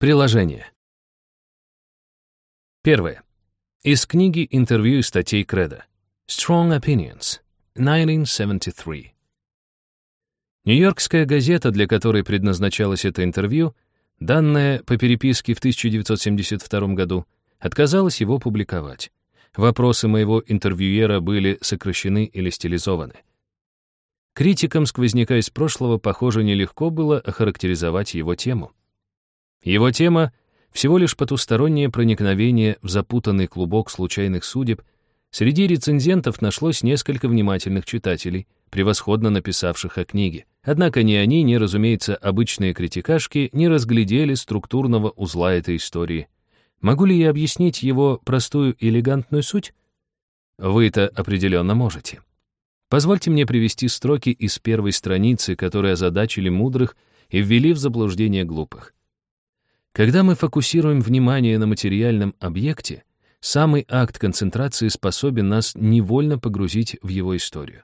Приложение. Первое. Из книги интервью и статей Креда. Strong Opinions, 1973. Нью-Йоркская газета, для которой предназначалось это интервью, данное по переписке в 1972 году, отказалась его публиковать. Вопросы моего интервьюера были сокращены или стилизованы. Критикам сквозняка из прошлого, похоже, нелегко было охарактеризовать его тему. Его тема — всего лишь потустороннее проникновение в запутанный клубок случайных судеб. Среди рецензентов нашлось несколько внимательных читателей, превосходно написавших о книге. Однако ни они, ни, разумеется, обычные критикашки не разглядели структурного узла этой истории. Могу ли я объяснить его простую элегантную суть? Вы это определенно можете. Позвольте мне привести строки из первой страницы, которые озадачили мудрых и ввели в заблуждение глупых. Когда мы фокусируем внимание на материальном объекте, самый акт концентрации способен нас невольно погрузить в его историю.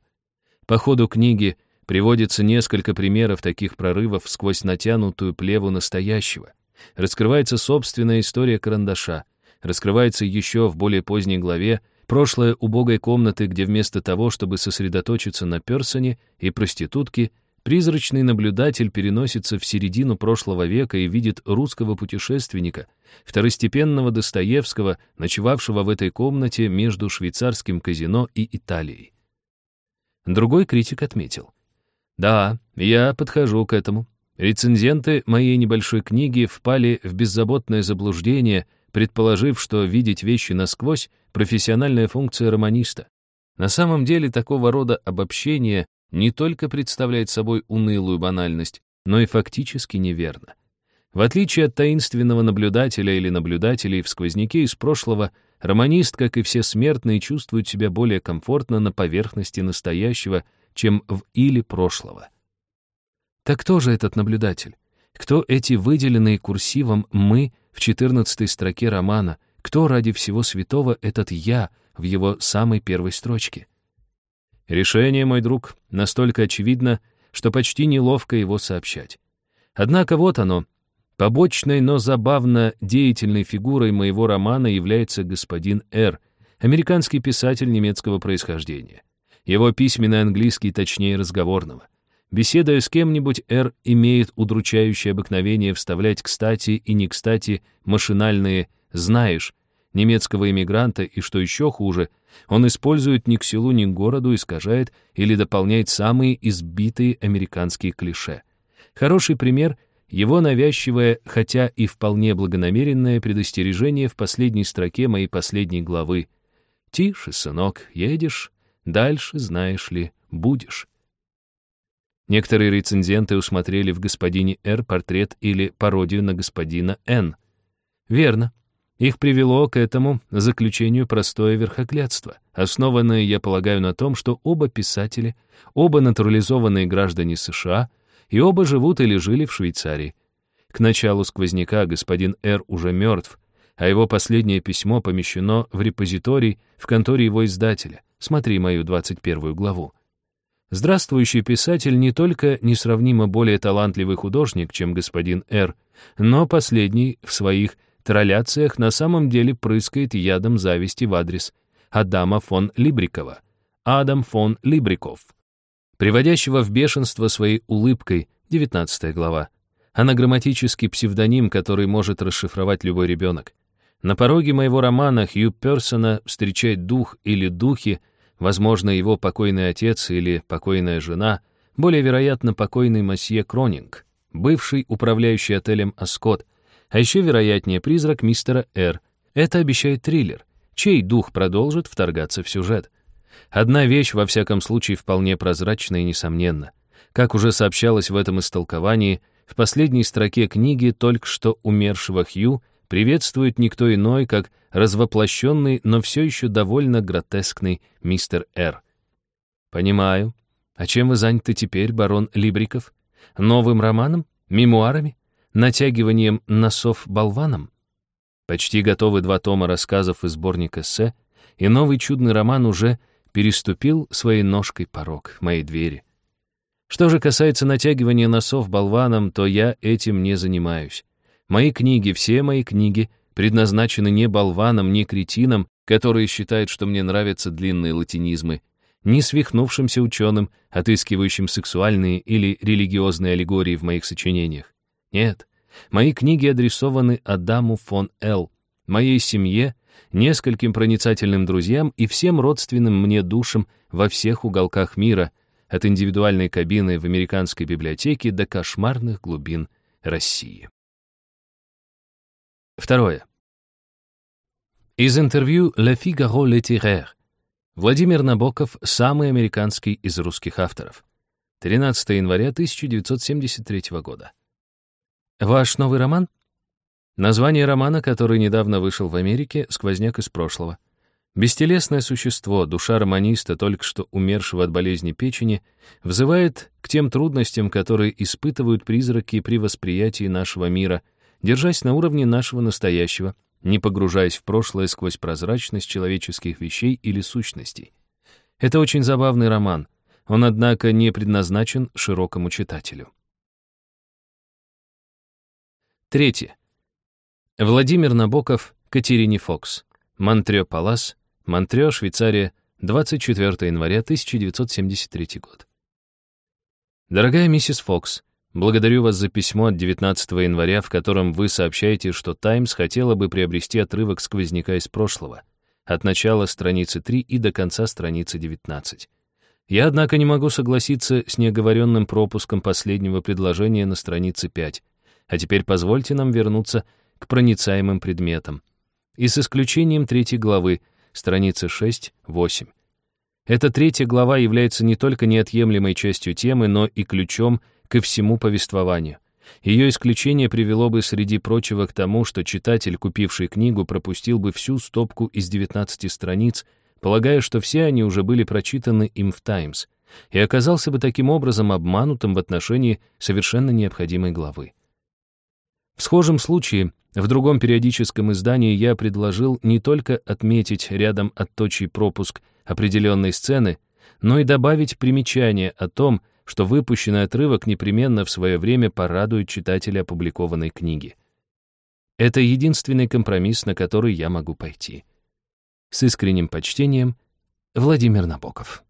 По ходу книги приводится несколько примеров таких прорывов сквозь натянутую плеву настоящего. Раскрывается собственная история карандаша, раскрывается еще в более поздней главе прошлое убогой комнаты, где вместо того, чтобы сосредоточиться на Персоне и проститутке, Призрачный наблюдатель переносится в середину прошлого века и видит русского путешественника, второстепенного Достоевского, ночевавшего в этой комнате между швейцарским казино и Италией. Другой критик отметил. «Да, я подхожу к этому. Рецензенты моей небольшой книги впали в беззаботное заблуждение, предположив, что видеть вещи насквозь — профессиональная функция романиста. На самом деле такого рода обобщение не только представляет собой унылую банальность, но и фактически неверно. В отличие от таинственного наблюдателя или наблюдателей в сквозняке из прошлого, романист, как и все смертные, чувствует себя более комфортно на поверхности настоящего, чем в или прошлого. Так кто же этот наблюдатель? Кто эти выделенные курсивом «мы» в 14 строке романа? Кто ради всего святого этот «я» в его самой первой строчке? Решение, мой друг, настолько очевидно, что почти неловко его сообщать. Однако вот оно. Побочной, но забавно деятельной фигурой моего романа является господин Р., американский писатель немецкого происхождения. Его письменный английский точнее разговорного. Беседуя с кем-нибудь, Р имеет удручающее обыкновение вставлять кстати и не кстати машинальные «знаешь», немецкого иммигранта, и, что еще хуже, он использует ни к селу, ни к городу, искажает или дополняет самые избитые американские клише. Хороший пример — его навязчивое, хотя и вполне благонамеренное предостережение в последней строке моей последней главы. «Тише, сынок, едешь, дальше, знаешь ли, будешь». Некоторые рецензенты усмотрели в господине Р портрет или пародию на господина Н. Верно. Их привело к этому заключению простое верхоклятство, основанное, я полагаю, на том, что оба писатели, оба натурализованные граждане США и оба живут или жили в Швейцарии. К началу сквозняка господин Р. уже мертв, а его последнее письмо помещено в репозиторий в конторе его издателя. Смотри мою 21 главу. Здравствующий писатель не только несравнимо более талантливый художник, чем господин Р., но последний в своих тролляциях на самом деле прыскает ядом зависти в адрес Адама фон Либрикова, Адам фон Либриков, приводящего в бешенство своей улыбкой, 19 глава, анаграмматический псевдоним, который может расшифровать любой ребенок. На пороге моего романа Хью Персона встречает дух или духи, возможно, его покойный отец или покойная жена, более вероятно, покойный масье Кронинг, бывший управляющий отелем «Аскот», а еще вероятнее призрак мистера Р. Это обещает триллер, чей дух продолжит вторгаться в сюжет. Одна вещь, во всяком случае, вполне прозрачна и несомненна. Как уже сообщалось в этом истолковании, в последней строке книги только что умершего Хью приветствует никто иной, как развоплощенный, но все еще довольно гротескный мистер Р. «Понимаю. А чем вы заняты теперь, барон Либриков? Новым романом? Мемуарами? Натягиванием носов болваном. Почти готовы два тома рассказов и сборник эссе, и новый чудный роман уже переступил своей ножкой порог моей двери. Что же касается натягивания носов болваном, то я этим не занимаюсь. Мои книги, все мои книги, предназначены не болванам, не кретинам, которые считают, что мне нравятся длинные латинизмы, не свихнувшимся ученым, отыскивающим сексуальные или религиозные аллегории в моих сочинениях. Нет, мои книги адресованы Адаму фон Л., моей семье, нескольким проницательным друзьям и всем родственным мне душам во всех уголках мира, от индивидуальной кабины в американской библиотеке до кошмарных глубин России. Второе. Из интервью «Le Figaro Littéraire» Владимир Набоков — самый американский из русских авторов. 13 января 1973 года. Ваш новый роман? Название романа, который недавно вышел в Америке, «Сквозняк из прошлого». Бестелесное существо, душа романиста, только что умершего от болезни печени, взывает к тем трудностям, которые испытывают призраки при восприятии нашего мира, держась на уровне нашего настоящего, не погружаясь в прошлое сквозь прозрачность человеческих вещей или сущностей. Это очень забавный роман. Он, однако, не предназначен широкому читателю. Третье. Владимир Набоков, Катерине Фокс. Монтрё Палас, Монтрё, Швейцария, 24 января 1973 год. Дорогая миссис Фокс, благодарю вас за письмо от 19 января, в котором вы сообщаете, что «Таймс» хотела бы приобрести отрывок сквозняка из прошлого, от начала страницы 3 и до конца страницы 19. Я, однако, не могу согласиться с неоговоренным пропуском последнего предложения на странице 5. А теперь позвольте нам вернуться к проницаемым предметам. И с исключением третьей главы, страницы 6-8. Эта третья глава является не только неотъемлемой частью темы, но и ключом ко всему повествованию. Ее исключение привело бы, среди прочего, к тому, что читатель, купивший книгу, пропустил бы всю стопку из 19 страниц, полагая, что все они уже были прочитаны им в «Таймс», и оказался бы таким образом обманутым в отношении совершенно необходимой главы. В схожем случае, в другом периодическом издании я предложил не только отметить рядом отточий пропуск определенной сцены, но и добавить примечание о том, что выпущенный отрывок непременно в свое время порадует читателя опубликованной книги. Это единственный компромисс, на который я могу пойти. С искренним почтением, Владимир Набоков.